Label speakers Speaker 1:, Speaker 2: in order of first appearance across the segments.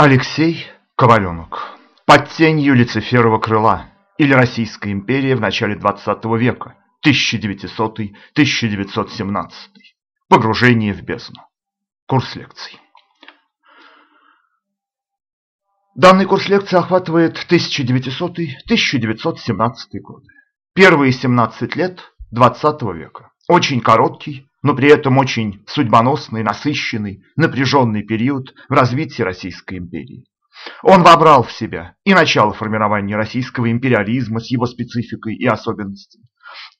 Speaker 1: Алексей Коваленок. Под тенью Люциферова крыла или Российская империя в начале 20 века, 1900-1917. Погружение в бездну. Курс лекций. Данный курс лекций охватывает 1900-1917 годы. Первые 17 лет 20 века. Очень короткий, но при этом очень судьбоносный, насыщенный, напряженный период в развитии Российской империи. Он вобрал в себя и начало формирования российского империализма с его спецификой и особенностями,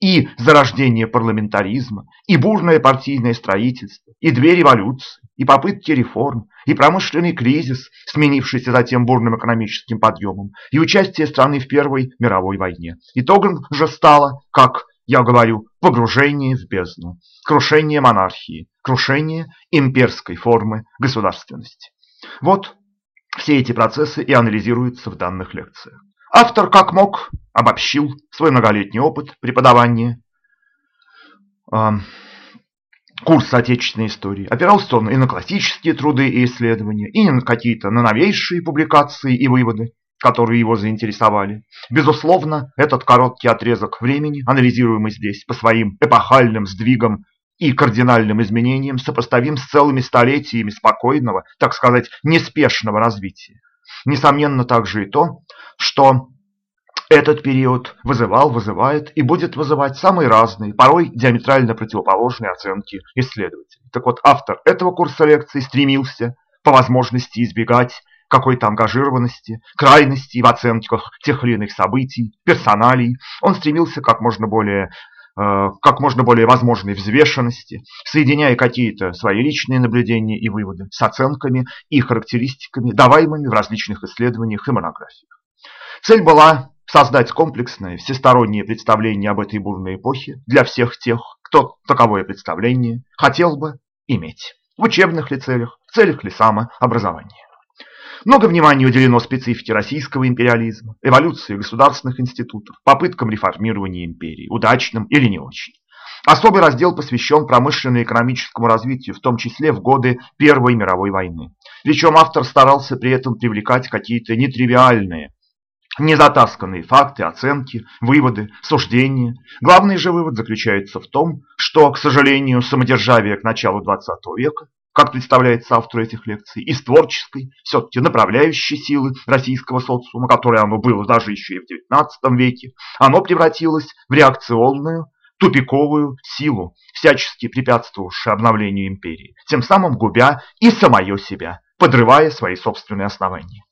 Speaker 1: и зарождение парламентаризма, и бурное партийное строительство, и две революции, и попытки реформ, и промышленный кризис, сменившийся затем бурным экономическим подъемом, и участие страны в Первой мировой войне. Итогом же стало, как я говорю, погружение в бездну, крушение монархии, крушение имперской формы государственности. Вот все эти процессы и анализируются в данных лекциях. Автор, как мог, обобщил свой многолетний опыт преподавания э, курса отечественной истории, опирался он и на классические труды и исследования, и на какие-то на новейшие публикации и выводы, которые его заинтересовали. Безусловно, этот короткий отрезок времени, анализируемый здесь по своим эпохальным сдвигам и кардинальным изменениям, сопоставим с целыми столетиями спокойного, так сказать, неспешного развития. Несомненно также и то, что этот период вызывал, вызывает и будет вызывать самые разные, порой диаметрально противоположные оценки исследователей. Так вот, автор этого курса лекций стремился по возможности избегать какой-то ангажированности, крайности в оценках тех или иных событий, персоналей. Он стремился как можно более э, как можно более возможной взвешенности, соединяя какие-то свои личные наблюдения и выводы с оценками и характеристиками, даваемыми в различных исследованиях и монографиях. Цель была создать комплексное, всестороннее представление об этой бурной эпохе для всех тех, кто таковое представление хотел бы иметь в учебных ли целях, в целях ли самообразования. Много внимания уделено специфике российского империализма, эволюции государственных институтов, попыткам реформирования империи, удачным или не очень. Особый раздел посвящен промышленно-экономическому развитию, в том числе в годы Первой мировой войны. Причем автор старался при этом привлекать какие-то нетривиальные, незатасканные факты, оценки, выводы, суждения. Главный же вывод заключается в том, что, к сожалению, самодержавие к началу XX века как представляется автору этих лекций, из творческой, все-таки направляющей силы российского социума, которое оно было даже еще и в XIX веке, оно превратилось в реакционную, тупиковую силу, всячески препятствовавшую обновлению империи, тем самым губя и самое себя, подрывая свои собственные основания.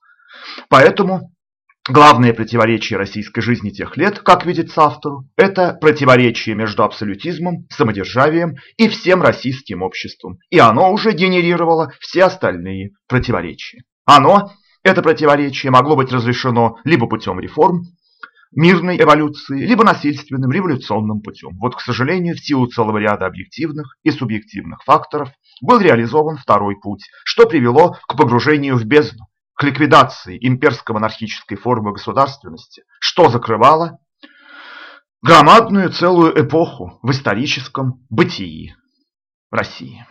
Speaker 1: Поэтому Главное противоречие российской жизни тех лет, как видится автору, это противоречие между абсолютизмом, самодержавием и всем российским обществом. И оно уже генерировало все остальные противоречия. Оно, это противоречие, могло быть разрешено либо путем реформ, мирной эволюции, либо насильственным революционным путем. Вот, к сожалению, в силу целого ряда объективных и субъективных факторов был реализован второй путь, что привело к погружению в бездну к ликвидации имперско-монархической формы государственности, что закрывало громадную целую эпоху в историческом бытии России.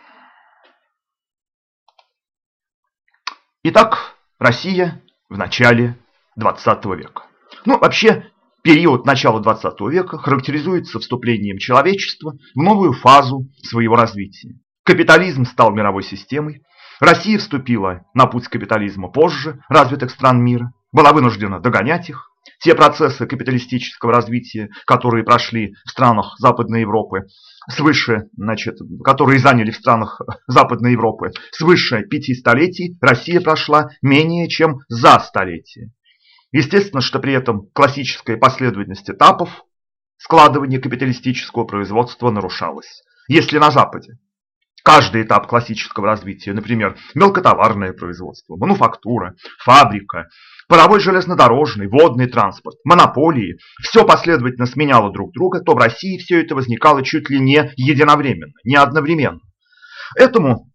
Speaker 1: Итак, Россия в начале 20 века. Ну, вообще, период начала 20 века характеризуется вступлением человечества в новую фазу своего развития. Капитализм стал мировой системой, Россия вступила на путь капитализма позже развитых стран мира, была вынуждена догонять их. Те процессы капиталистического развития, которые прошли в странах Западной Европы, свыше, значит, которые заняли в странах Западной Европы свыше пяти столетий, Россия прошла менее чем за столетие. Естественно, что при этом классическая последовательность этапов складывания капиталистического производства нарушалась. Если на Западе Каждый этап классического развития, например, мелкотоварное производство, мануфактура, фабрика, паровой железнодорожный, водный транспорт, монополии, все последовательно сменяло друг друга, то в России все это возникало чуть ли не единовременно, не одновременно. Этому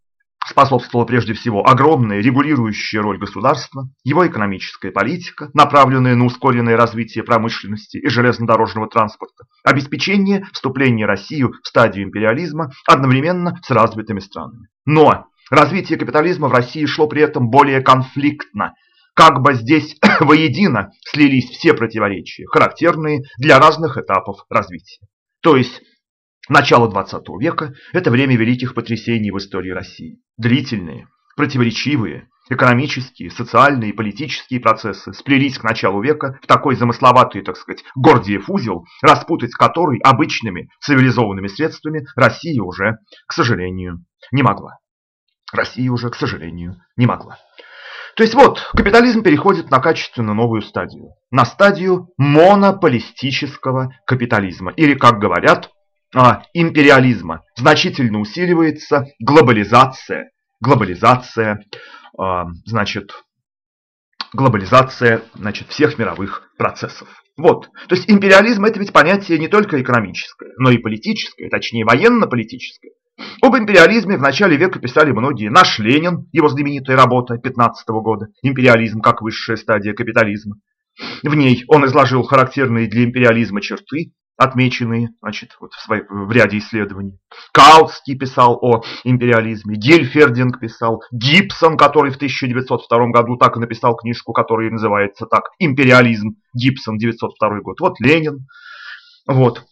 Speaker 1: способствовала прежде всего огромная регулирующая роль государства, его экономическая политика, направленная на ускоренное развитие промышленности и железнодорожного транспорта, обеспечение вступления России в стадию империализма одновременно с развитыми странами. Но Развитие капитализма в России шло при этом более конфликтно. Как бы здесь воедино слились все противоречия, характерные для разных этапов развития. То есть начало 20 века – это время великих потрясений в истории России. Длительные, противоречивые, экономические, социальные и политические процессы сплелись к началу века в такой замысловатый, так сказать, Гордиев узел, распутать который обычными цивилизованными средствами Россия уже, к сожалению, не могла. Россия уже, к сожалению, не могла. То есть вот, капитализм переходит на качественно новую стадию. На стадию монополистического капитализма. Или, как говорят, империализма. Значительно усиливается глобализация. Глобализация, а, значит, глобализация значит, всех мировых процессов. Вот. То есть империализм это ведь понятие не только экономическое, но и политическое, точнее военно-политическое. Об империализме в начале века писали многие. Наш Ленин, его знаменитая работа 15 -го года «Империализм как высшая стадия капитализма». В ней он изложил характерные для империализма черты, отмеченные значит, вот в, своей, в ряде исследований. Каутский писал о империализме, Гельфердинг писал, Гибсон, который в 1902 году так и написал книжку, которая называется так «Империализм», Гибсон, 1902 год. Вот Ленин. Вот.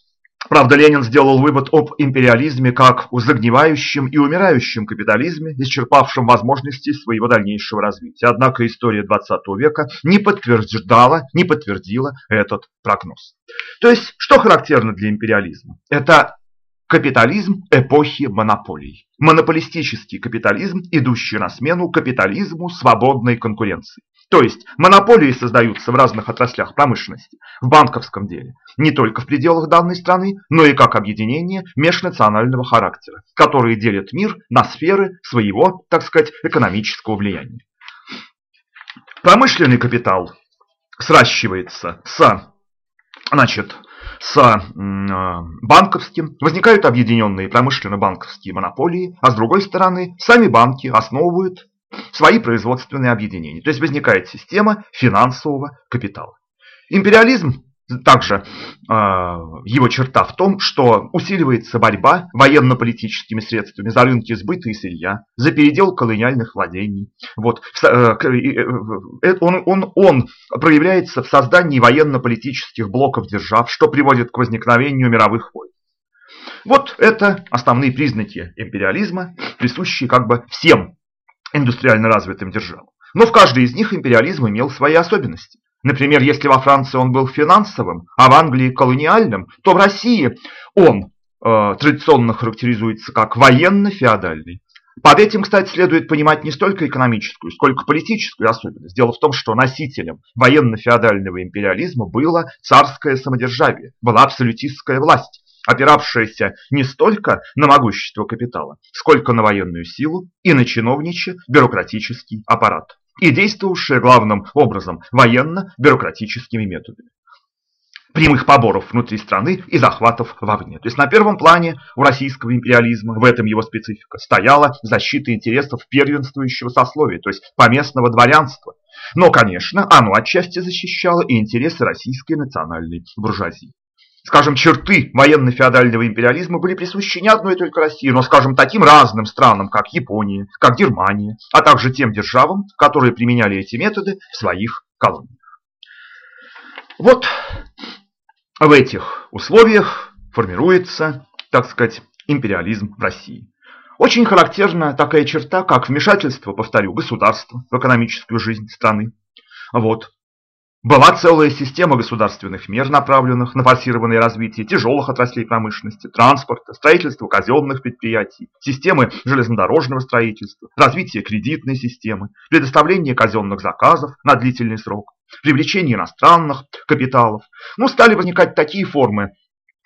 Speaker 1: Правда, Ленин сделал вывод об империализме как о загнивающем и умирающем капитализме, исчерпавшем возможности своего дальнейшего развития. Однако история 20 века не подтверждала, не подтвердила этот прогноз. То есть, что характерно для империализма? Это капитализм эпохи монополий. Монополистический капитализм, идущий на смену капитализму свободной конкуренции. То есть монополии создаются в разных отраслях промышленности, в банковском деле, не только в пределах данной страны, но и как объединение межнационального характера, которые делят мир на сферы своего, так сказать, экономического влияния. Промышленный капитал сращивается с, значит, с банковским, возникают объединенные промышленно-банковские монополии, а с другой стороны, сами банки основывают свои производственные объединения. То есть возникает система финансового капитала. Империализм также э, его черта в том, что усиливается борьба военно-политическими средствами за рынки сбыта и сырья, за передел колониальных владений. Вот. Э, э, он, он, он проявляется в создании военно-политических блоков держав, что приводит к возникновению мировых войн. Вот это основные признаки империализма, присущие как бы всем индустриально развитым державам. Но в каждой из них империализм имел свои особенности. Например, если во Франции он был финансовым, а в Англии колониальным, то в России он э, традиционно характеризуется как военно-феодальный. Под этим, кстати, следует понимать не столько экономическую, сколько политическую особенность. Дело в том, что носителем военно-феодального империализма было царское самодержавие, была абсолютистская власть опиравшаяся не столько на могущество капитала, сколько на военную силу и на чиновничий бюрократический аппарат, и действовавшая главным образом военно-бюрократическими методами прямых поборов внутри страны и захватов вовне. То есть на первом плане у российского империализма, в этом его специфика, стояла защита интересов первенствующего сословия, то есть поместного дворянства. Но, конечно, оно отчасти защищало и интересы российской национальной буржуазии скажем, черты военно-феодального империализма были присущи не одной только России, но, скажем, таким разным странам, как Япония, как Германия, а также тем державам, которые применяли эти методы в своих колониях. Вот в этих условиях формируется, так сказать, империализм в России. Очень характерна такая черта, как вмешательство, повторю, государства в экономическую жизнь страны. Вот. Была целая система государственных мер, направленных на форсированное развитие тяжелых отраслей промышленности, транспорта, строительства казенных предприятий, системы железнодорожного строительства, развитие кредитной системы, предоставление казенных заказов на длительный срок, привлечение иностранных капиталов. Ну, стали возникать такие формы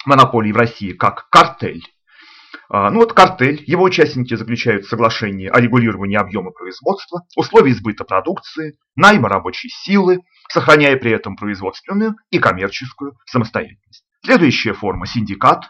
Speaker 1: монополии в России, как картель. А, ну вот картель, его участники заключают соглашение о регулировании объема производства, условий сбыта продукции, найма рабочей силы, сохраняя при этом производственную и коммерческую самостоятельность. Следующая форма – синдикат.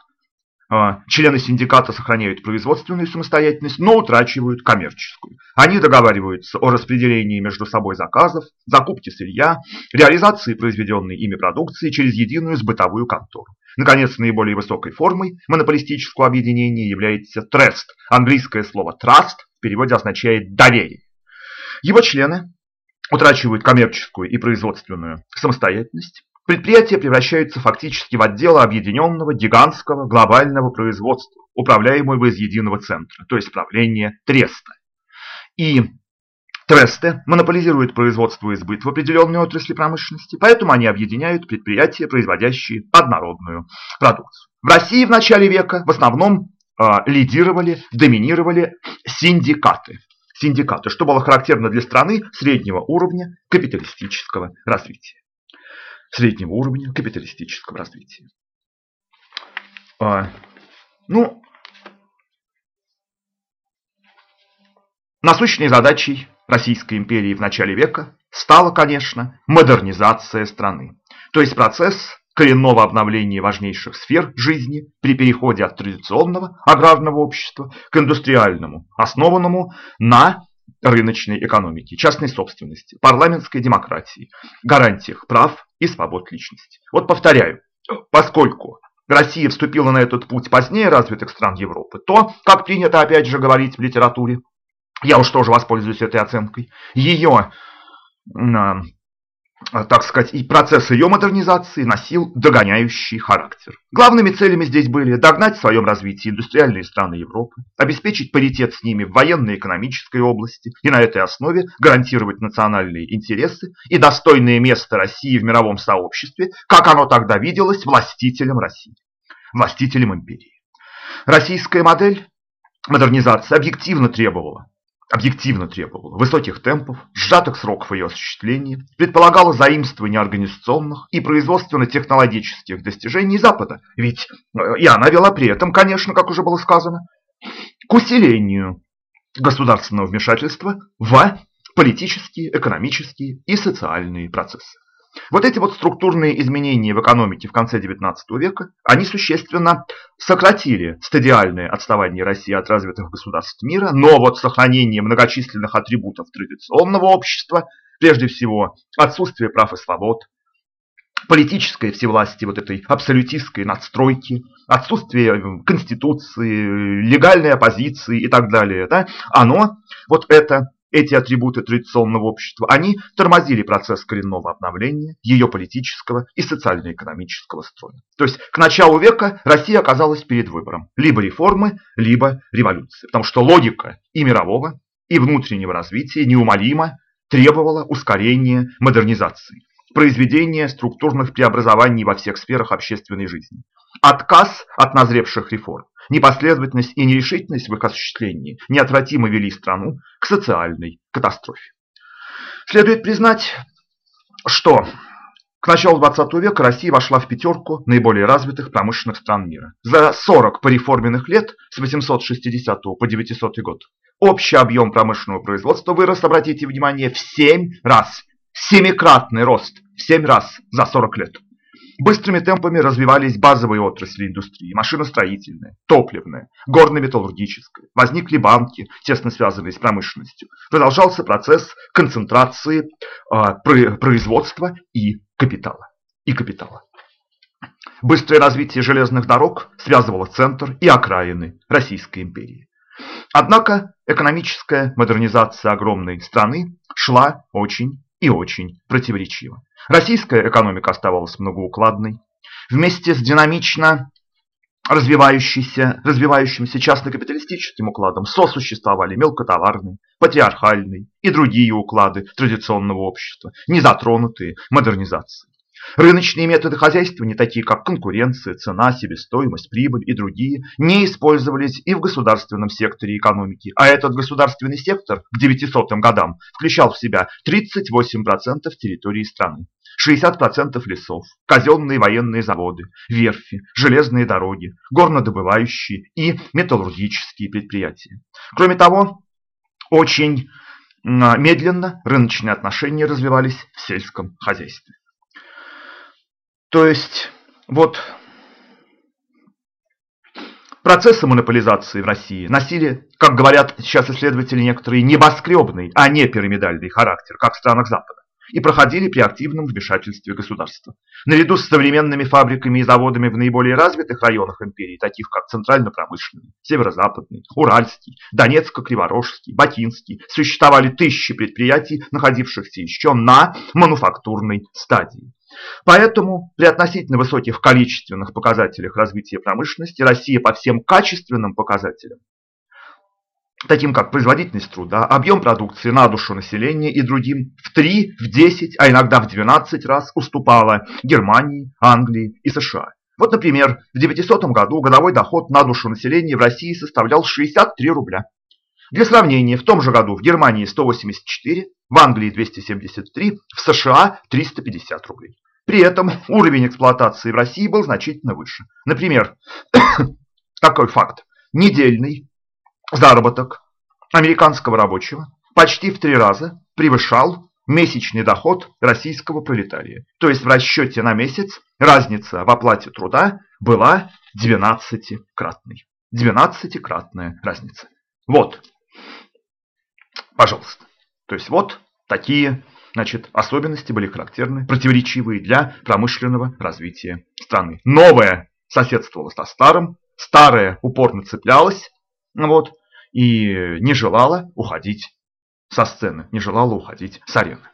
Speaker 1: А, члены синдиката сохраняют производственную самостоятельность, но утрачивают коммерческую. Они договариваются о распределении между собой заказов, закупке сырья, реализации произведенной ими продукции через единую сбытовую контору. Наконец, наиболее высокой формой монополистического объединения является трест. Английское слово trust переводе означает «доверие». Его члены утрачивают коммерческую и производственную самостоятельность, предприятия превращаются фактически в отделы объединенного гигантского глобального производства, управляемого из единого центра, то есть правления треста. И тресты монополизируют производство и сбыт в определенной отрасли промышленности, поэтому они объединяют предприятия, производящие однородную продукцию. В России в начале века в основном э, лидировали, доминировали синдикаты. Синдикаты, что было характерно для страны среднего уровня капиталистического развития. Среднего уровня капиталистического развития. А, ну, насущной задачей Российской империи в начале века стала, конечно, модернизация страны. То есть процесс коренного обновления важнейших сфер жизни при переходе от традиционного аграрного общества к индустриальному, основанному на рыночной экономике, частной собственности, парламентской демократии, гарантиях прав и свобод личности. Вот повторяю, поскольку Россия вступила на этот путь позднее развитых стран Европы, то, как принято опять же говорить в литературе, я уж тоже воспользуюсь этой оценкой, ее а, так сказать, и процесс ее модернизации носил догоняющий характер. Главными целями здесь были догнать в своем развитии индустриальные страны Европы, обеспечить паритет с ними в военно-экономической области и на этой основе гарантировать национальные интересы и достойное место России в мировом сообществе, как оно тогда виделось властителем России, властителем империи. Российская модель модернизации объективно требовала объективно требовала высоких темпов, сжатых сроков ее осуществления, предполагала заимствование организационных и производственно-технологических достижений Запада, ведь э, и она вела при этом, конечно, как уже было сказано, к усилению государственного вмешательства в политические, экономические и социальные процессы. Вот эти вот структурные изменения в экономике в конце XIX века, они существенно сократили стадиальное отставание России от развитых государств мира, но вот сохранение многочисленных атрибутов традиционного общества, прежде всего отсутствие прав и свобод, политической всевластия, вот этой абсолютистской надстройки, отсутствие конституции, легальной оппозиции и так далее, да, оно, вот это эти атрибуты традиционного общества, они тормозили процесс коренного обновления ее политического и социально-экономического строя. То есть к началу века Россия оказалась перед выбором либо реформы, либо революции. Потому что логика и мирового, и внутреннего развития неумолимо требовала ускорения модернизации, произведения структурных преобразований во всех сферах общественной жизни. Отказ от назревших реформ Непоследовательность и нерешительность в их осуществлении неотвратимо вели страну к социальной катастрофе. Следует признать, что к началу 20 века Россия вошла в пятерку наиболее развитых промышленных стран мира. За 40 пореформенных лет с 860 по 900 год общий объем промышленного производства вырос, обратите внимание, в 7 раз. Семикратный рост в 7 раз за 40 лет. Быстрыми темпами развивались базовые отрасли индустрии, машиностроительная, топливная, горно-металлургическая. Возникли банки, тесно связанные с промышленностью. Продолжался процесс концентрации э, производства и капитала. И капитала. Быстрое развитие железных дорог связывало центр и окраины Российской империи. Однако экономическая модернизация огромной страны шла очень и очень противоречиво. Российская экономика оставалась многоукладной. Вместе с динамично развивающийся, развивающимся частно-капиталистическим укладом сосуществовали мелкотоварный, патриархальный и другие уклады традиционного общества, не затронутые модернизацией. Рыночные методы хозяйствования, такие как конкуренция, цена, себестоимость, прибыль и другие, не использовались и в государственном секторе экономики, а этот государственный сектор к 900 годам включал в себя 38% территории страны. 60% лесов, казенные военные заводы, верфи, железные дороги, горнодобывающие и металлургические предприятия. Кроме того, очень медленно рыночные отношения развивались в сельском хозяйстве. То есть, вот процессы монополизации в России носили, как говорят сейчас исследователи некоторые, небоскребный, а не пирамидальный характер, как в странах Запада. и проходили при активном вмешательстве государства. Наряду с современными фабриками и заводами в наиболее развитых районах империи, таких как Центрально-промышленный, Северо-Западный, Уральский, Донецко-Криворожский, Батинский, существовали тысячи предприятий, находившихся еще на мануфактурной стадии. Поэтому при относительно высоких количественных показателях развития промышленности Россия по всем качественным показателям таким как производительность труда, объем продукции на душу населения и другим в 3, в 10, а иногда в 12 раз уступала Германии, Англии и США. Вот, например, в 900 году годовой доход на душу населения в России составлял 63 рубля. Для сравнения, в том же году в Германии 184, в Англии 273, в США 350 рублей. При этом уровень эксплуатации в России был значительно выше. Например, такой факт. Недельный заработок американского рабочего почти в три раза превышал месячный доход российского пролетария. То есть в расчете на месяц разница в оплате труда была 12-кратной. 12-кратная разница. Вот. Пожалуйста. То есть вот такие значит, особенности были характерны, противоречивые для промышленного развития страны. Новое соседствовало со старым, старое упорно цеплялось, вот, и не желала уходить со сцены, не желала уходить с арены.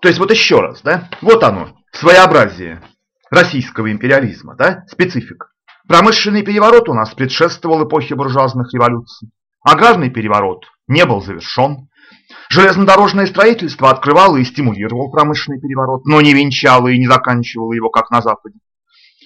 Speaker 1: То есть вот еще раз, да, вот оно, своеобразие российского империализма, да, специфика. Промышленный переворот у нас предшествовал эпохе буржуазных революций. Аграрный переворот не был завершен. Железнодорожное строительство открывало и стимулировало промышленный переворот, но не венчало и не заканчивало его, как на Западе.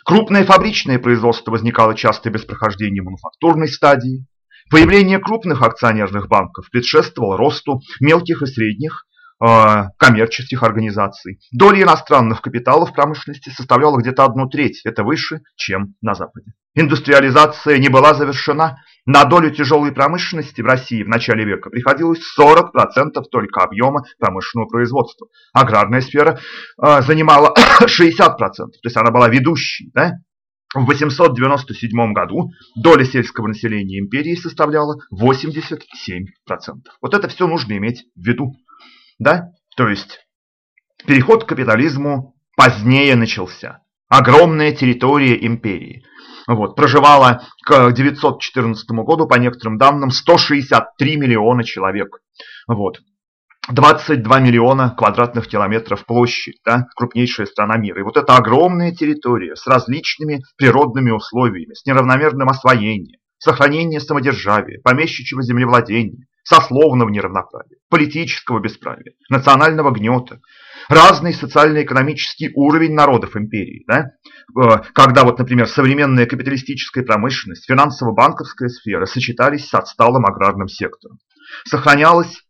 Speaker 1: Крупное фабричное производство возникало часто без прохождения мануфактурной стадии. Появление крупных акционерных банков предшествовало росту мелких и средних коммерческих организаций. Доля иностранных капиталов в промышленности составляла где-то одну треть, это выше, чем на Западе. Индустриализация не была завершена. На долю тяжелой промышленности в России в начале века приходилось 40% только объема промышленного производства. Аграрная сфера э, занимала 60%, то есть она была ведущей. Да? В 897 году доля сельского населения империи составляла 87%. Вот это все нужно иметь в виду. Да? То есть переход к капитализму позднее начался. Огромная территория империи. Вот, проживало к 914 году, по некоторым данным, 163 миллиона человек. Вот. 22 миллиона квадратных километров площадь, да, крупнейшая страна мира. И вот эта огромная территория с различными природными условиями, с неравномерным освоением, сохранение самодержавия, помещичьего землевладения, сословного неравноправия, политического бесправия, национального гнета, разный социально-экономический уровень народов империи. Да? Э, когда, вот, например, современная капиталистическая промышленность, финансово-банковская сфера сочетались с отсталым аграрным сектором. Сохранялась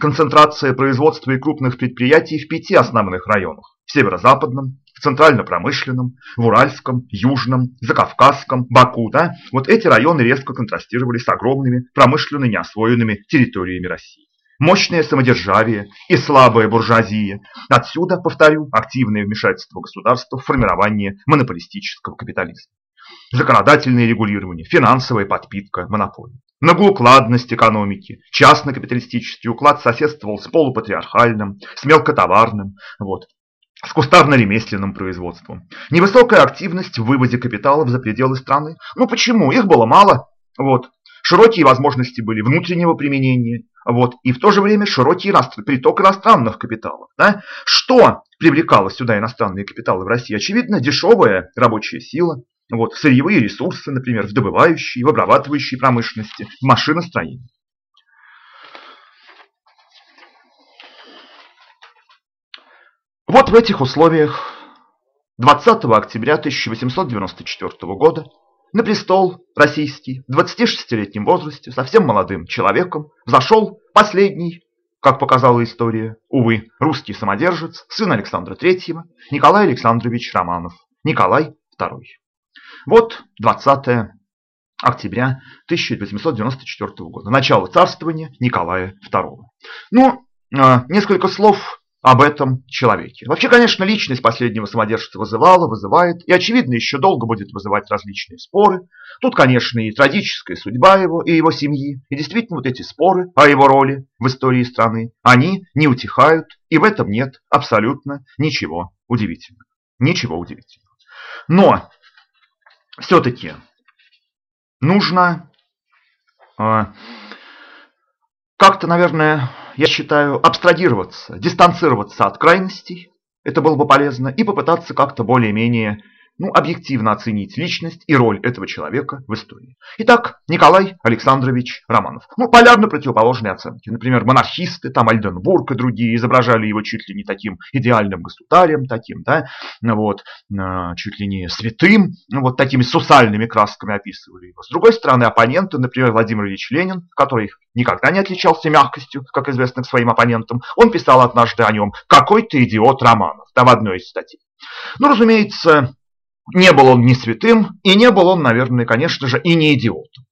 Speaker 1: концентрация производства и крупных предприятий в пяти основных районах. В северо-западном, центрально-промышленном, в Уральском, Южном, Закавказском, Баку. Да? Вот эти районы резко контрастировали с огромными промышленно неосвоенными территориями России. Мощное самодержавие и слабая буржуазия. Отсюда, повторю, активное вмешательство государства в формирование монополистического капитализма. Законодательное регулирование, финансовая подпитка монополий. Многоукладность экономики, частно-капиталистический уклад соседствовал с полупатриархальным, с мелкотоварным. Вот с кустарно-ремесленным производством. Невысокая активность в вывозе капиталов за пределы страны. Ну почему? Их было мало. Вот. Широкие возможности были внутреннего применения. Вот. И в то же время широкий приток иностранных капиталов. Да? Что привлекало сюда иностранные капиталы в России? Очевидно, дешевая рабочая сила. Вот. Сырьевые ресурсы, например, в добывающей, в обрабатывающей промышленности, в машиностроении. Вот в этих условиях 20 октября 1894 года на престол российский в 26-летнем возрасте, совсем молодым человеком, зашел последний, как показала история, увы, русский самодержец, сын Александра III, Николай Александрович Романов, Николай II. Вот 20 октября 1894 года. Начало царствования Николая II. Ну, а, несколько слов об этом человеке. Вообще, конечно, личность последнего самодержца вызывала, вызывает, и, очевидно, еще долго будет вызывать различные споры. Тут, конечно, и трагическая судьба его и его семьи, и действительно вот эти споры о его роли в истории страны, они не утихают, и в этом нет абсолютно ничего удивительного. Ничего удивительного. Но все-таки нужно э, как-то, наверное, я считаю, абстрагироваться, дистанцироваться от крайностей, это было бы полезно, и попытаться как-то более-менее ну, объективно оценить личность и роль этого человека в истории. Итак, Николай Александрович Романов. Ну, полярно противоположные оценки. Например, монархисты, там Альденбург и другие изображали его чуть ли не таким идеальным государем, таким, да, вот, а, чуть ли не святым, вот такими сусальными красками описывали его. С другой стороны, оппоненты, например, Владимир Ильич Ленин, который никогда не отличался мягкостью, как известно к своим оппонентам, он писал однажды о нем «Какой-то идиот Романов», да, в одной из статей. Ну, разумеется, не был он ни святым, и не был он, наверное, конечно же, и не идиотом.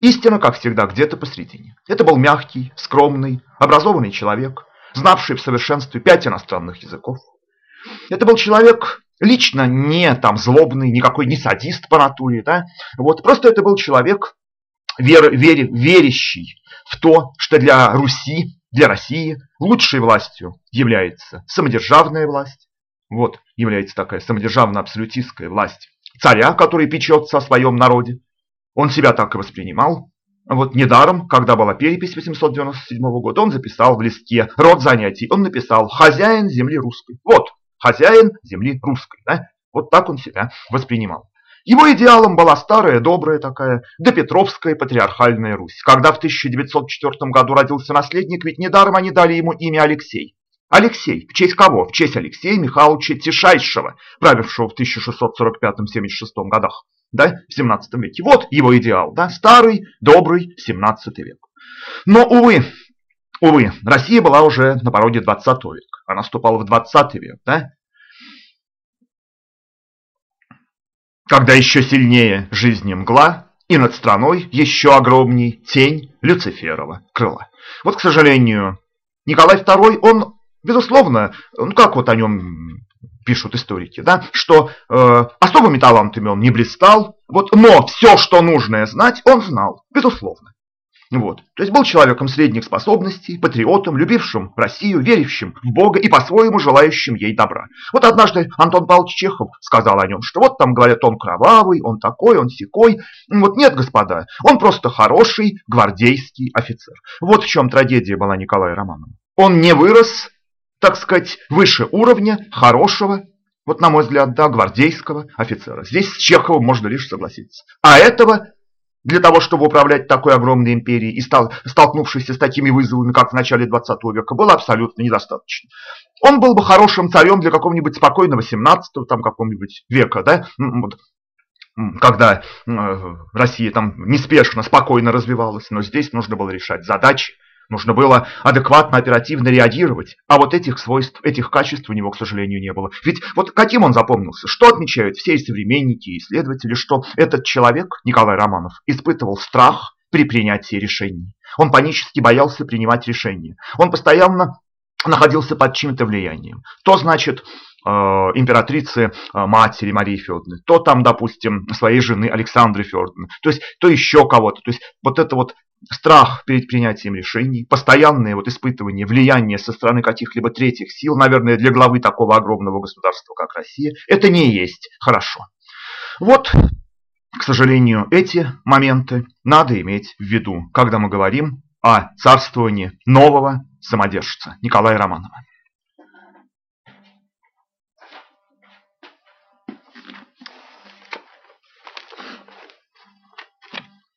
Speaker 1: Истина, как всегда, где-то посредине. Это был мягкий, скромный, образованный человек, знавший в совершенстве пять иностранных языков. Это был человек лично не там злобный, никакой не садист по натуре, да? Вот, просто это был человек, вер, вер, верящий в то, что для Руси, для России лучшей властью является самодержавная власть, вот является такая самодержавно-абсолютистская власть царя, который печется о своем народе. Он себя так и воспринимал. Вот недаром, когда была перепись 897 года, он записал в листке род занятий. Он написал «хозяин земли русской». Вот, хозяин земли русской. Да? Вот так он себя воспринимал. Его идеалом была старая, добрая такая, допетровская патриархальная Русь. Когда в 1904 году родился наследник, ведь недаром они дали ему имя Алексей. Алексей. В честь кого? В честь Алексея Михайловича Тишайшего, правившего в 1645-76 годах, да, в 17 веке. Вот его идеал, да, старый, добрый 17 век. Но, увы, увы, Россия была уже на пороге 20 века. Она ступала в 20 век, да, когда еще сильнее жизни мгла, и над страной еще огромней тень Люциферова крыла. Вот, к сожалению, Николай II, он Безусловно, ну как вот о нем пишут историки, да, что э, особыми талантами он не блистал, вот, но все, что нужное знать, он знал, безусловно. Вот. То есть был человеком средних способностей, патриотом, любившим Россию, верившим в Бога и по-своему желающим ей добра. Вот однажды Антон Павлович Чехов сказал о нем, что вот там говорят, он кровавый, он такой, он секой. Вот нет, господа, он просто хороший гвардейский офицер. Вот в чем трагедия была Николая Романова. Он не вырос так сказать, выше уровня хорошего, вот на мой взгляд, да, гвардейского офицера. Здесь с Чеховым можно лишь согласиться. А этого для того, чтобы управлять такой огромной империей и стал, столкнувшись с такими вызовами, как в начале 20 века, было абсолютно недостаточно. Он был бы хорошим царем для какого-нибудь спокойного 17 там какого-нибудь века, да, когда э, Россия там неспешно, спокойно развивалась, но здесь нужно было решать задачи, Нужно было адекватно, оперативно реагировать, а вот этих свойств, этих качеств у него, к сожалению, не было. Ведь вот каким он запомнился? Что отмечают все современники и исследователи, что этот человек, Николай Романов, испытывал страх при принятии решений. Он панически боялся принимать решения. Он постоянно находился под чьим-то влиянием. То, значит, э, императрицы э, матери Марии Федоровны, то там, допустим, своей жены Александры Федоровны, то есть то еще кого-то. То есть вот это вот страх перед принятием решений, постоянное вот испытывание влияния со стороны каких-либо третьих сил, наверное, для главы такого огромного государства, как Россия, это не есть хорошо. Вот, к сожалению, эти моменты надо иметь в виду, когда мы говорим о царствовании нового самодержца Николая Романова.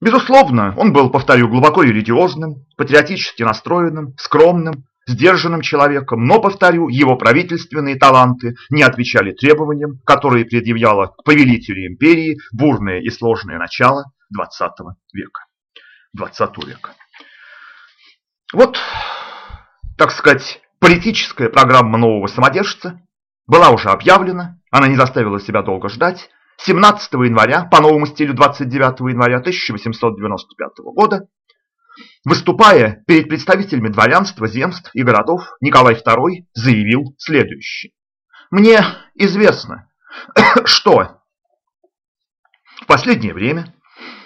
Speaker 1: Безусловно, он был, повторю, глубоко религиозным, патриотически настроенным, скромным, сдержанным человеком, но, повторю, его правительственные таланты не отвечали требованиям, которые предъявляло к повелителю империи бурное и сложное начало XX века. 20 века. Вот, так сказать, политическая программа нового самодержца была уже объявлена, она не заставила себя долго ждать. 17 января, по новому стилю 29 января 1895 года, выступая перед представителями дворянства, земств и городов, Николай II заявил следующее. «Мне известно, что в последнее время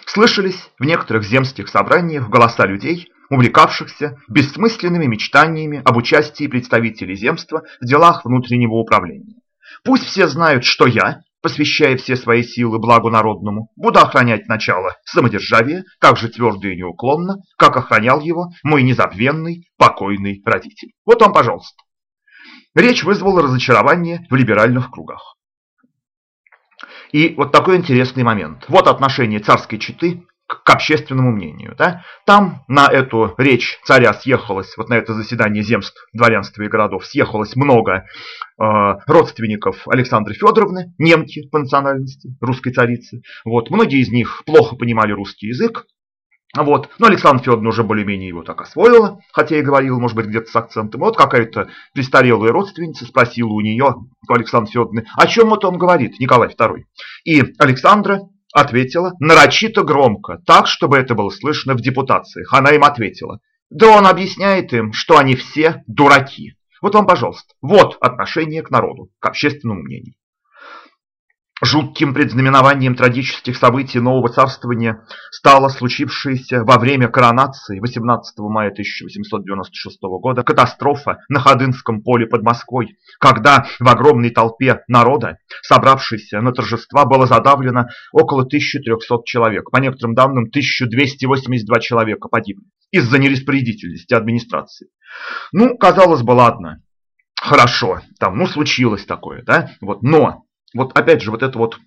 Speaker 1: слышались в некоторых земских собраниях голоса людей, увлекавшихся бессмысленными мечтаниями об участии представителей земства в делах внутреннего управления. Пусть все знают, что я, посвящая все свои силы благу народному, буду охранять начало самодержавия так же твердо и неуклонно, как охранял его мой незабвенный покойный родитель. Вот вам, пожалуйста. Речь вызвала разочарование в либеральных кругах. И вот такой интересный момент. Вот отношение царской четы к общественному мнению. Да? Там на эту речь царя съехалось, вот на это заседание земств, дворянства и городов, съехалось много э, родственников Александры Федоровны, немки по национальности, русской царицы. Вот. Многие из них плохо понимали русский язык, вот. Но Александра Федоровна уже более-менее его так освоила, хотя и говорила, может быть, где-то с акцентом. вот какая-то престарелая родственница спросила у нее, у Александры Федоровны, о чем вот он говорит, Николай II. И Александра ответила нарочито громко, так, чтобы это было слышно в депутациях. Она им ответила, да он объясняет им, что они все дураки. Вот вам, пожалуйста, вот отношение к народу, к общественному мнению. Жутким предзнаменованием трагических событий нового царствования стало случившееся во время коронации 18 мая 1896 года катастрофа на Ходынском поле под Москвой, когда в огромной толпе народа, собравшейся на торжества, было задавлено около 1300 человек. По некоторым данным, 1282 человека погибли из-за нераспорядительности администрации. Ну, казалось бы, ладно, хорошо, там, ну, случилось такое, да, вот, но вот опять же, вот это вот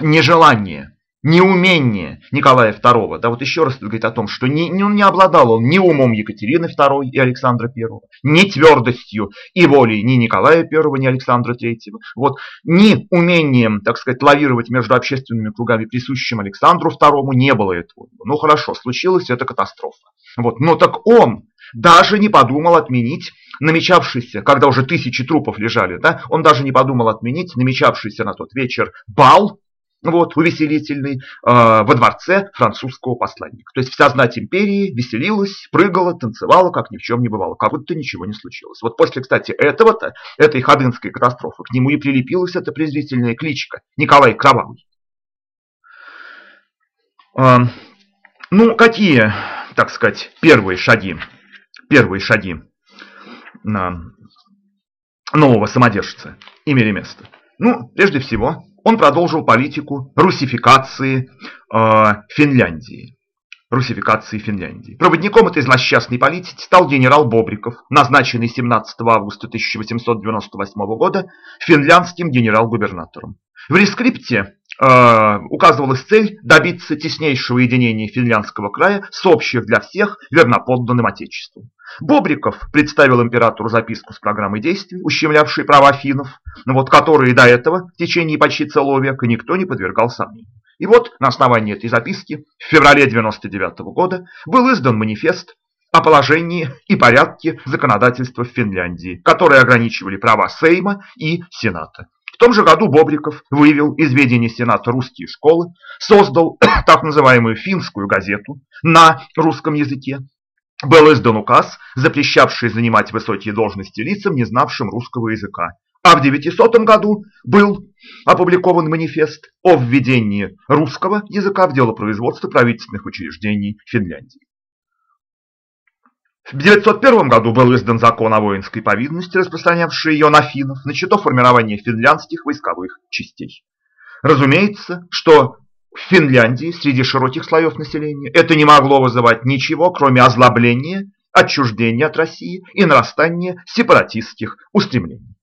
Speaker 1: нежелание, неумение Николая II, да, вот еще раз говорит о том, что не, не, он не обладал он ни умом Екатерины II и Александра I, ни твердостью и волей ни Николая I, ни Александра III, вот, ни умением, так сказать, лавировать между общественными кругами, присущим Александру II, не было этого. Ну хорошо, случилась эта катастрофа. Вот, но так он даже не подумал отменить намечавшийся, когда уже тысячи трупов лежали, да, он даже не подумал отменить намечавшийся на тот вечер бал, вот, увеселительный, э, во дворце французского посланника. То есть вся знать империи веселилась, прыгала, танцевала, как ни в чем не бывало, как будто ничего не случилось. Вот после, кстати, этого-то, этой ходынской катастрофы, к нему и прилепилась эта презрительная кличка Николай Кровавый. Э, ну, какие, так сказать, первые шаги, первые шаги нового самодержца имели место? Ну, прежде всего, он продолжил политику русификации э, Финляндии. Русификации Финляндии. Проводником этой злосчастной политики стал генерал Бобриков, назначенный 17 августа 1898 года финляндским генерал-губернатором. В рескрипте указывалась цель добиться теснейшего единения финляндского края с общих для всех верноподданным Отечеством. Бобриков представил императору записку с программой действий, ущемлявшей права финнов, но вот которые до этого в течение почти целого века никто не подвергал сомнению. И вот на основании этой записки в феврале 1999 года был издан манифест о положении и порядке законодательства в Финляндии, которые ограничивали права Сейма и Сената. В том же году Бобриков вывел из ведения Сената русские школы, создал так называемую финскую газету на русском языке, был издан указ, запрещавший занимать высокие должности лицам, не знавшим русского языка. А в 900 году был опубликован манифест о введении русского языка в дело производства правительственных учреждений Финляндии. В 901 году был издан закон о воинской повинности, распространявший ее на финнов, начато формирование финляндских войсковых частей. Разумеется, что в Финляндии среди широких слоев населения это не могло вызывать ничего, кроме озлобления, отчуждения от России и нарастания сепаратистских устремлений.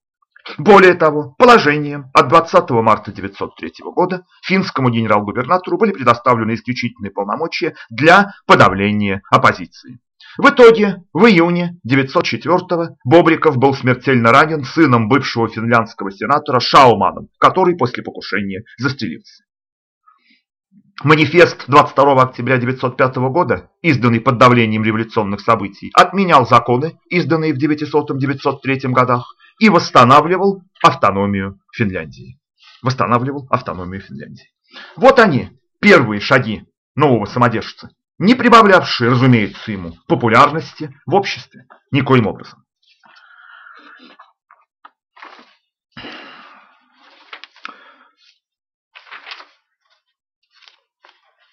Speaker 1: Более того, положением от 20 марта 1903 года финскому генерал-губернатору были предоставлены исключительные полномочия для подавления оппозиции. В итоге, в июне 904 Бобриков был смертельно ранен сыном бывшего финляндского сенатора Шауманом, который после покушения застрелился. Манифест 22 октября 1905 года, изданный под давлением революционных событий, отменял законы, изданные в 900-903 годах, и восстанавливал автономию Финляндии. восстанавливал автономию Финляндии. Вот они, первые шаги нового самодержца, не прибавлявшие, разумеется, ему популярности в обществе никоим образом.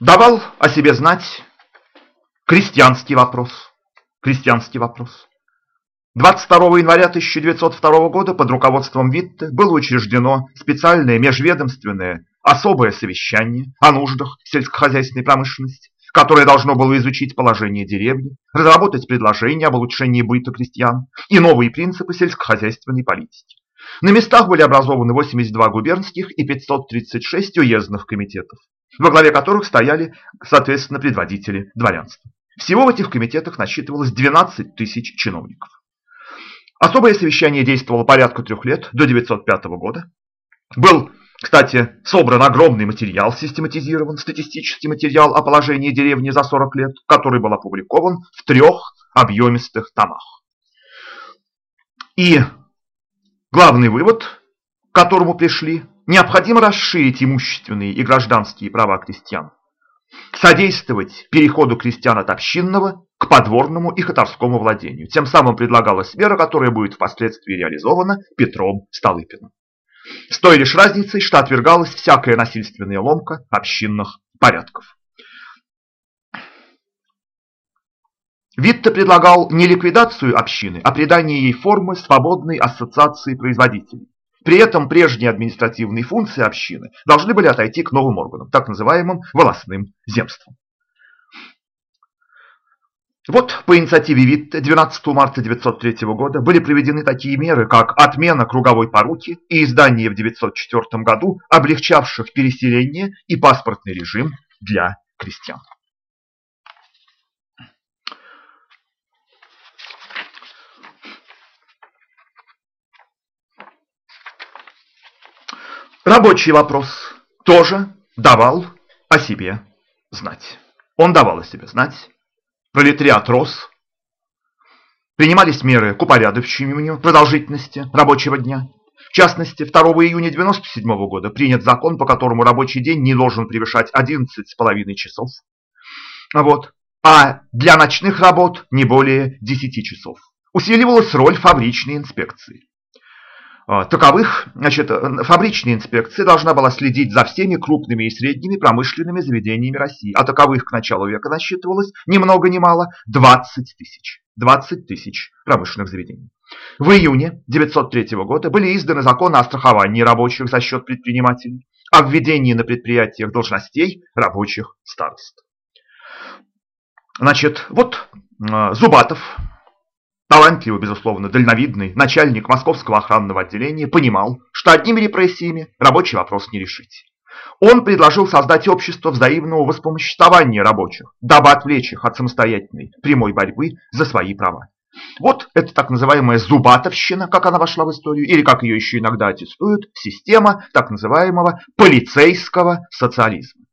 Speaker 1: Давал о себе знать крестьянский вопрос. Крестьянский вопрос. 22 января 1902 года под руководством Витте было учреждено специальное межведомственное особое совещание о нуждах сельскохозяйственной промышленности, которое должно было изучить положение деревни, разработать предложения об улучшении быта крестьян и новые принципы сельскохозяйственной политики. На местах были образованы 82 губернских и 536 уездных комитетов, во главе которых стояли, соответственно, предводители дворянства. Всего в этих комитетах насчитывалось 12 тысяч чиновников. Особое совещание действовало порядка трех лет, до 905 года. Был, кстати, собран огромный материал, систематизирован, статистический материал о положении деревни за 40 лет, который был опубликован в трех объемистых томах. И главный вывод, к которому пришли, необходимо расширить имущественные и гражданские права крестьян, содействовать переходу крестьян от общинного к подворному и хуторскому владению. Тем самым предлагалась мера, которая будет впоследствии реализована Петром Столыпиным. С той лишь разницей, что отвергалась всякая насильственная ломка общинных порядков. Витте предлагал не ликвидацию общины, а придание ей формы свободной ассоциации производителей. При этом прежние административные функции общины должны были отойти к новым органам, так называемым волосным земствам. Вот по инициативе Витте 12 марта 1903 года были проведены такие меры, как отмена круговой поруки и издание в 1904 году облегчавших переселение и паспортный режим для крестьян. Рабочий вопрос тоже давал о себе знать. Он давал о себе знать пролетариат рос, принимались меры к упорядочению продолжительности рабочего дня. В частности, 2 июня 1997 года принят закон, по которому рабочий день не должен превышать 11,5 часов. Вот. А для ночных работ не более 10 часов. Усиливалась роль фабричной инспекции. А, таковых, значит, э, фабричная инспекция должна была следить за всеми крупными и средними промышленными заведениями России, а таковых к началу века насчитывалось ни много ни мало 20 тысяч. 20 тысяч промышленных заведений. В июне 1903 года были изданы законы о страховании рабочих за счет предпринимателей, о введении на предприятиях должностей рабочих старост. Значит, вот э, Зубатов, Талантливый, безусловно, дальновидный начальник московского охранного отделения понимал, что одними репрессиями рабочий вопрос не решить. Он предложил создать общество взаимного воспомоществования рабочих, дабы отвлечь их от самостоятельной прямой борьбы за свои права. Вот это так называемая зубатовщина, как она вошла в историю, или как ее еще иногда аттестуют, система так называемого полицейского социализма.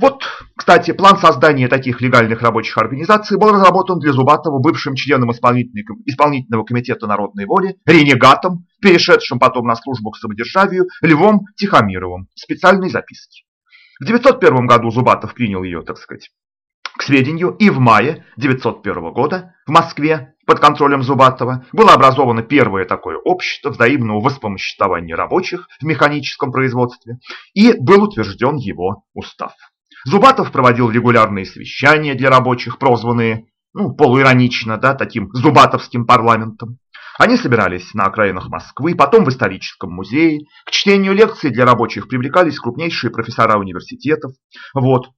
Speaker 1: Вот, кстати, план создания таких легальных рабочих организаций был разработан для Зубатова бывшим членом исполнительного комитета народной воли, ренегатом, перешедшим потом на службу к самодержавию, Львом Тихомировым, специальной записки. В 1901 году Зубатов принял ее, так сказать, к сведению, и в мае 1901 года в Москве под контролем Зубатова было образовано первое такое общество взаимного воспомоществования рабочих в механическом производстве и был утвержден его устав. Зубатов проводил регулярные совещания для рабочих, прозванные, ну, полуиронично, да, таким зубатовским парламентом. Они собирались на окраинах Москвы, потом в историческом музее. К чтению лекций для рабочих привлекались крупнейшие профессора университетов. Вот.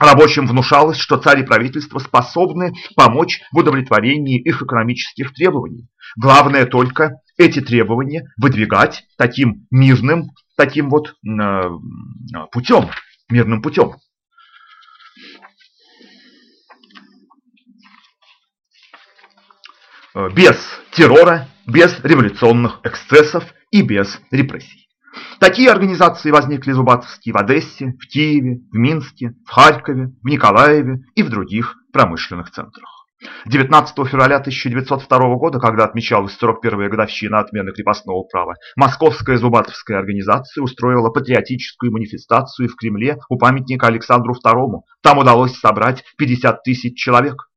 Speaker 1: Рабочим внушалось, что царь и правительство способны помочь в удовлетворении их экономических требований. Главное только эти требования выдвигать таким мирным, таким вот э, путем, мирным путем. Без террора, без революционных эксцессов и без репрессий. Такие организации возникли зубатовские в Одессе, в Киеве, в Минске, в Харькове, в Николаеве и в других промышленных центрах. 19 февраля 1902 года, когда отмечалась 41-я годовщина отмены крепостного права, Московская зубатовская организация устроила патриотическую манифестацию в Кремле у памятника Александру II. Там удалось собрать 50 тысяч человек.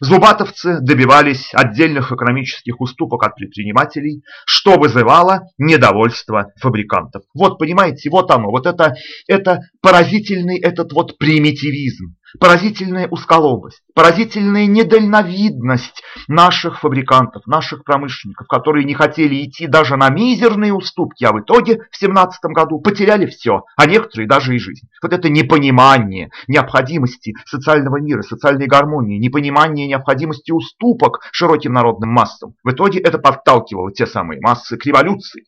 Speaker 1: Зубатовцы добивались отдельных экономических уступок от предпринимателей, что вызывало недовольство фабрикантов. Вот понимаете, вот оно, вот это, это поразительный этот вот примитивизм, поразительная усколобость, поразительная недальновидность наших фабрикантов, наших промышленников, которые не хотели идти даже на мизерные уступки, а в итоге в 17 году потеряли все, а некоторые даже и жизнь. Вот это непонимание необходимости социального мира, социальной гармонии, непонимание необходимости уступок широким народным массам. В итоге это подталкивало те самые массы к революции.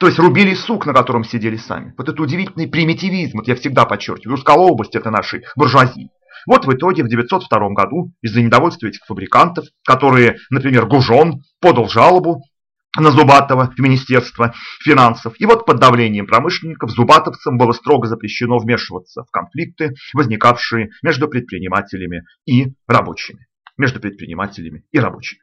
Speaker 1: То есть рубили сук, на котором сидели сами. Вот это удивительный примитивизм, вот я всегда подчеркиваю, узколобость это нашей буржуазии. Вот в итоге в 902 году из-за недовольства этих фабрикантов, которые, например, Гужон подал жалобу на Зубатова в Министерство финансов. И вот под давлением промышленников зубатовцам было строго запрещено вмешиваться в конфликты, возникавшие между предпринимателями и рабочими. Между предпринимателями и рабочими.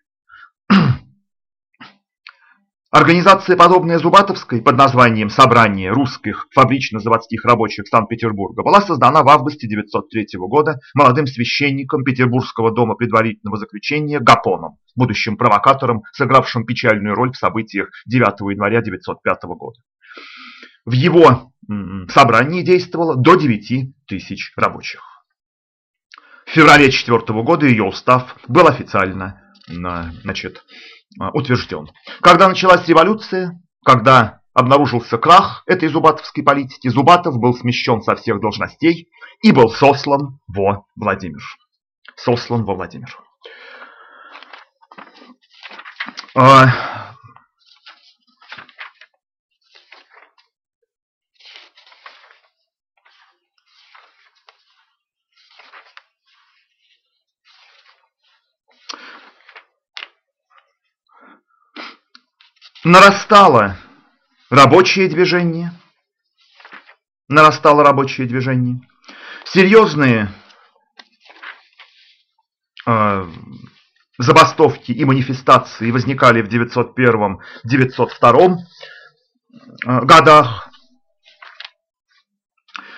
Speaker 1: Организация, подобная Зубатовской, под названием «Собрание русских фабрично-заводских рабочих Санкт-Петербурга», была создана в августе 1903 года молодым священником Петербургского дома предварительного заключения Гапоном, будущим провокатором, сыгравшим печальную роль в событиях 9 января 1905 года. В его собрании действовало до 9 тысяч рабочих. В феврале 1904 года ее устав был официально значит, утвержден. Когда началась революция, когда обнаружился крах этой зубатовской политики, Зубатов был смещен со всех должностей и был сослан во Владимир. Сослан во Владимир. А, Нарастало рабочее движение. Нарастало рабочее движение. Серьезные э, забастовки и манифестации возникали в 901-902 э, годах.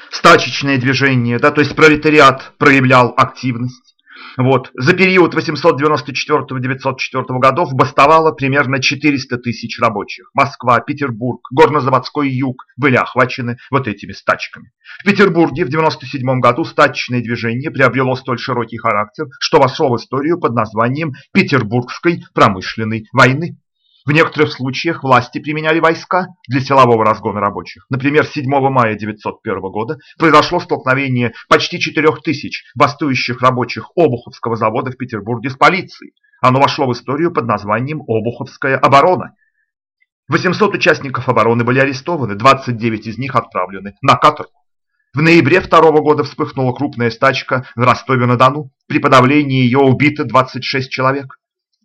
Speaker 1: Стачечное движение, да, то есть пролетариат проявлял активность. Вот. За период 894-904 годов бастовало примерно 400 тысяч рабочих. Москва, Петербург, Горнозаводской юг были охвачены вот этими стачками. В Петербурге в 97 году стачечное движение приобрело столь широкий характер, что вошло в историю под названием Петербургской промышленной войны. В некоторых случаях власти применяли войска для силового разгона рабочих. Например, 7 мая 1901 года произошло столкновение почти 4000 бастующих рабочих Обуховского завода в Петербурге с полицией. Оно вошло в историю под названием «Обуховская оборона». 800 участников обороны были арестованы, 29 из них отправлены на каторгу. В ноябре второго года вспыхнула крупная стачка в Ростове-на-Дону. При подавлении ее убито 26 человек.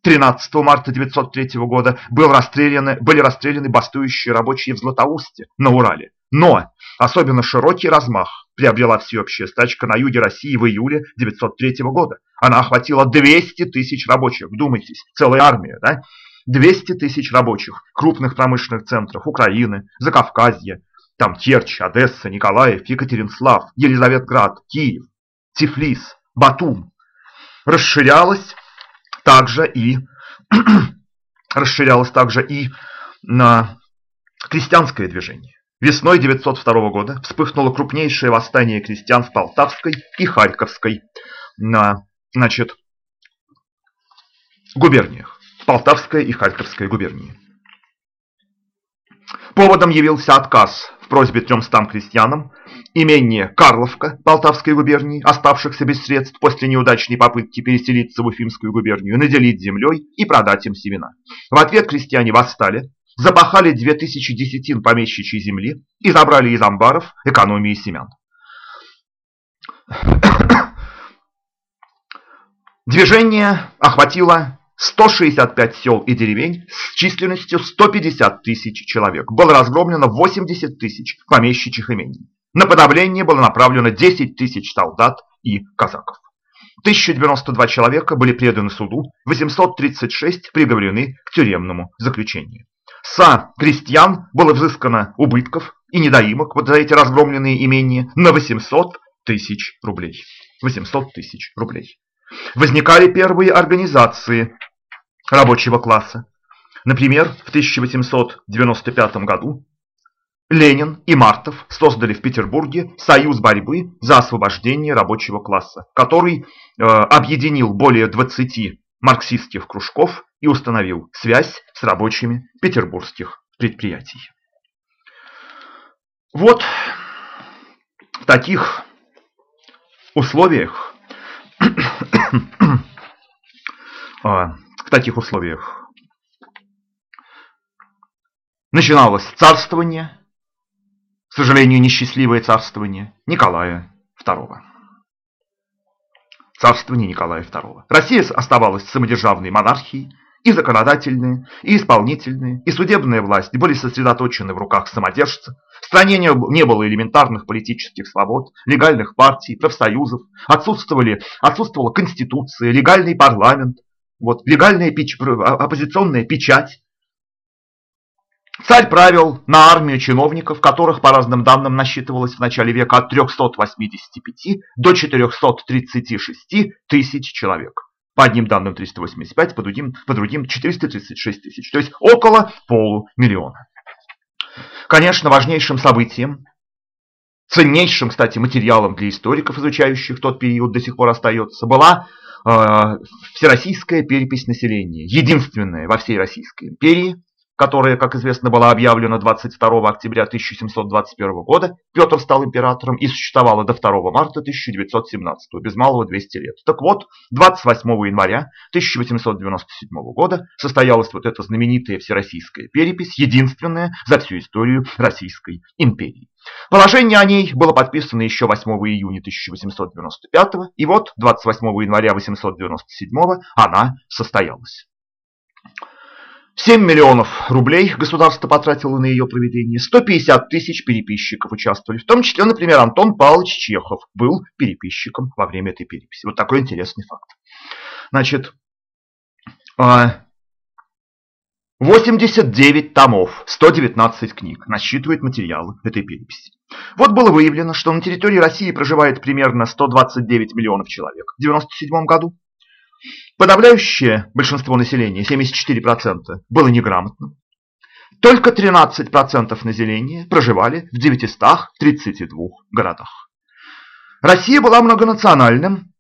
Speaker 1: 13 марта 1903 года был расстреляны, были расстреляны бастующие рабочие в Златоусте на Урале. Но особенно широкий размах приобрела всеобщая стачка на юге России в июле 1903 года. Она охватила 200 тысяч рабочих, вдумайтесь, целая армия, да? 200 тысяч рабочих крупных промышленных центров Украины, Закавказья, там Керчь, Одесса, Николаев, Екатеринслав, Елизаветград, Киев, Тифлис, Батум. Расширялась также и расширялось также и на крестьянское движение. Весной 902 года вспыхнуло крупнейшее восстание крестьян в Полтавской и Харьковской на, значит, губерниях. Полтавская и Харьковская губернии. Поводом явился отказ в просьбе 300 крестьянам имение Карловка Полтавской губернии, оставшихся без средств после неудачной попытки переселиться в Уфимскую губернию, наделить землей и продать им семена. В ответ крестьяне восстали, запахали 2000 десятин помещичьей земли и забрали из амбаров экономии семян. Движение охватило 165 сел и деревень с численностью 150 тысяч человек. Было разгромлено 80 тысяч помещичьих имений. На подавление было направлено 10 тысяч солдат и казаков. 1092 человека были преданы суду, 836 приговорены к тюремному заключению. Са крестьян было взыскано убытков и недоимок вот за эти разгромленные имения на 800 тысяч рублей. 800 тысяч рублей. Возникали первые организации рабочего класса. Например, в 1895 году Ленин и Мартов создали в Петербурге союз борьбы за освобождение рабочего класса, который э, объединил более 20 марксистских кружков и установил связь с рабочими петербургских предприятий. Вот в таких условиях а, в таких условиях начиналось царствование, к сожалению, несчастливое царствование Николая II. Царствование Николая II. Россия оставалась самодержавной монархией, и законодательные, и исполнительные, и судебная власть были сосредоточены в руках самодержца. В стране не было элементарных политических свобод, легальных партий, профсоюзов, отсутствовали, отсутствовала конституция, легальный парламент, вот, легальная печ, а, оппозиционная печать. Царь правил на армию чиновников, которых, по разным данным, насчитывалось в начале века от 385 до 436 тысяч человек. По одним данным 385, по другим, по другим 436 тысяч. То есть около полумиллиона. Конечно, важнейшим событием, ценнейшим, кстати, материалом для историков, изучающих тот период, до сих пор остается, была э, Всероссийская перепись населения. Единственная во всей Российской империи, которая, как известно, была объявлена 22 октября 1721 года, Петр стал императором и существовала до 2 марта 1917, без малого 200 лет. Так вот, 28 января 1897 года состоялась вот эта знаменитая всероссийская перепись, единственная за всю историю Российской империи. Положение о ней было подписано еще 8 июня 1895, и вот 28 января 1897 она состоялась. 7 миллионов рублей государство потратило на ее проведение, 150 тысяч переписчиков участвовали, в том числе, например, Антон Павлович Чехов был переписчиком во время этой переписи. Вот такой интересный факт. Значит, 89 а, томов, 119 книг насчитывают материалы этой переписи. Вот было выявлено, что на территории России проживает примерно 129 миллионов человек в 1997 году. Подавляющее большинство населения, 74%, было неграмотным. Только 13% населения проживали в 932 городах. Россия была многонациональным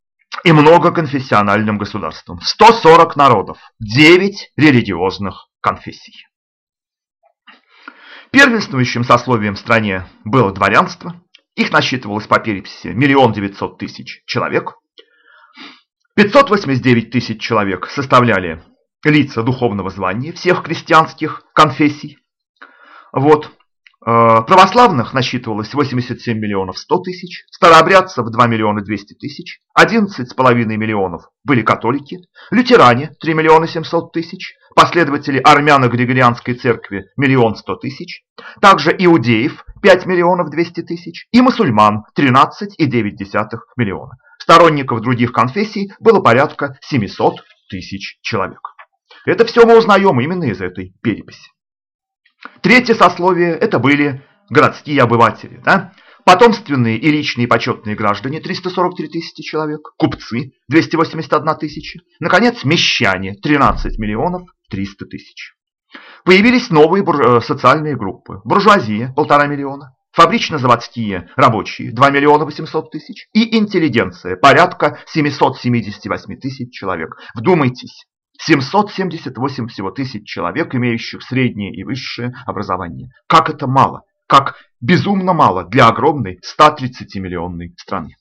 Speaker 1: и многоконфессиональным государством. 140 народов, 9 религиозных конфессий. Первенствующим сословием в стране было дворянство. Их насчитывалось по переписи 1 900 тысяч человек. 589 тысяч человек составляли лица духовного звания всех крестьянских конфессий. Вот. Э, православных насчитывалось 87 миллионов 100 тысяч, старообрядцев 2 миллиона 200 тысяч, 11,5 миллионов были католики, лютеране 3 миллиона 700 тысяч, последователи армяно-григорианской церкви миллион 100 тысяч, также иудеев 5 миллионов 200 тысяч и мусульман 13,9 миллиона. Сторонников других конфессий было порядка 700 тысяч человек. Это все мы узнаем именно из этой переписи. Третье сословие – это были городские обыватели. Да? Потомственные и личные почетные граждане – 343 тысячи человек. Купцы – 281 тысяча. Наконец, мещане – 13 миллионов 300 тысяч. Появились новые э, социальные группы. Буржуазия – полтора миллиона фабрично-заводские рабочие 2 миллиона 800 тысяч и интеллигенция порядка 778 тысяч человек. Вдумайтесь, 778 всего тысяч человек, имеющих среднее и высшее образование. Как это мало, как безумно мало для огромной 130-миллионной страны.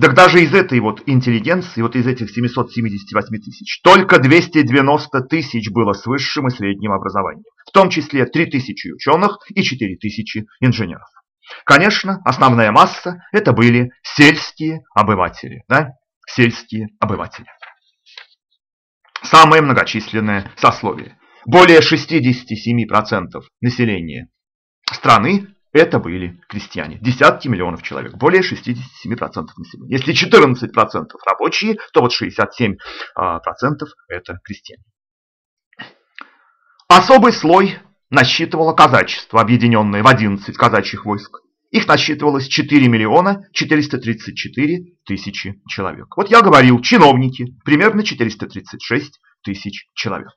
Speaker 1: Так даже из этой вот интеллигенции, вот из этих 778 тысяч, только 290 тысяч было с высшим и средним образованием. В том числе 3 тысячи ученых и 4 тысячи инженеров. Конечно, основная масса это были сельские обыватели. Да? Сельские обыватели. Самое многочисленное сословие. Более 67% населения страны это были крестьяне. Десятки миллионов человек, более 67% населения. Если 14% рабочие, то вот 67% это крестьяне. Особый слой насчитывало казачество, объединенное в 11 казачьих войск. Их насчитывалось 4 миллиона 434 тысячи человек. Вот я говорил, чиновники, примерно 436 тысяч человек.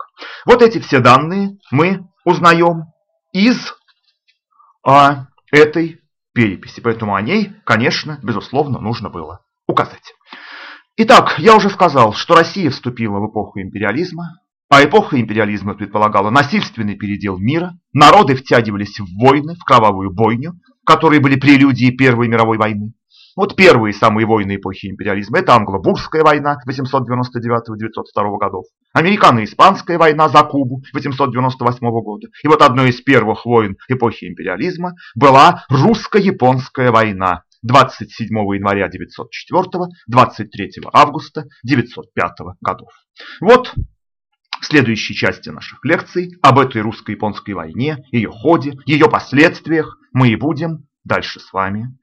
Speaker 1: Вот эти все данные мы узнаем из а, этой переписи. Поэтому о ней, конечно, безусловно, нужно было указать. Итак, я уже сказал, что Россия вступила в эпоху империализма, а эпоха империализма предполагала насильственный передел мира, народы втягивались в войны, в кровавую бойню, которые были прелюдией Первой мировой войны. Вот первые самые войны эпохи империализма – это англо-бурская война 899-902 годов, американо-испанская война за Кубу 898 года. И вот одной из первых войн эпохи империализма была русско-японская война 27 января 904, 23 августа 905 годов. Вот в следующей части наших лекций об этой русско-японской войне, ее ходе, ее последствиях мы и будем дальше с вами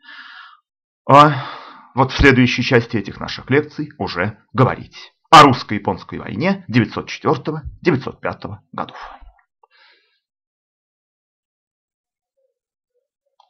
Speaker 1: а вот в следующей части этих наших лекций уже говорить о русско-японской войне 904-905 годов.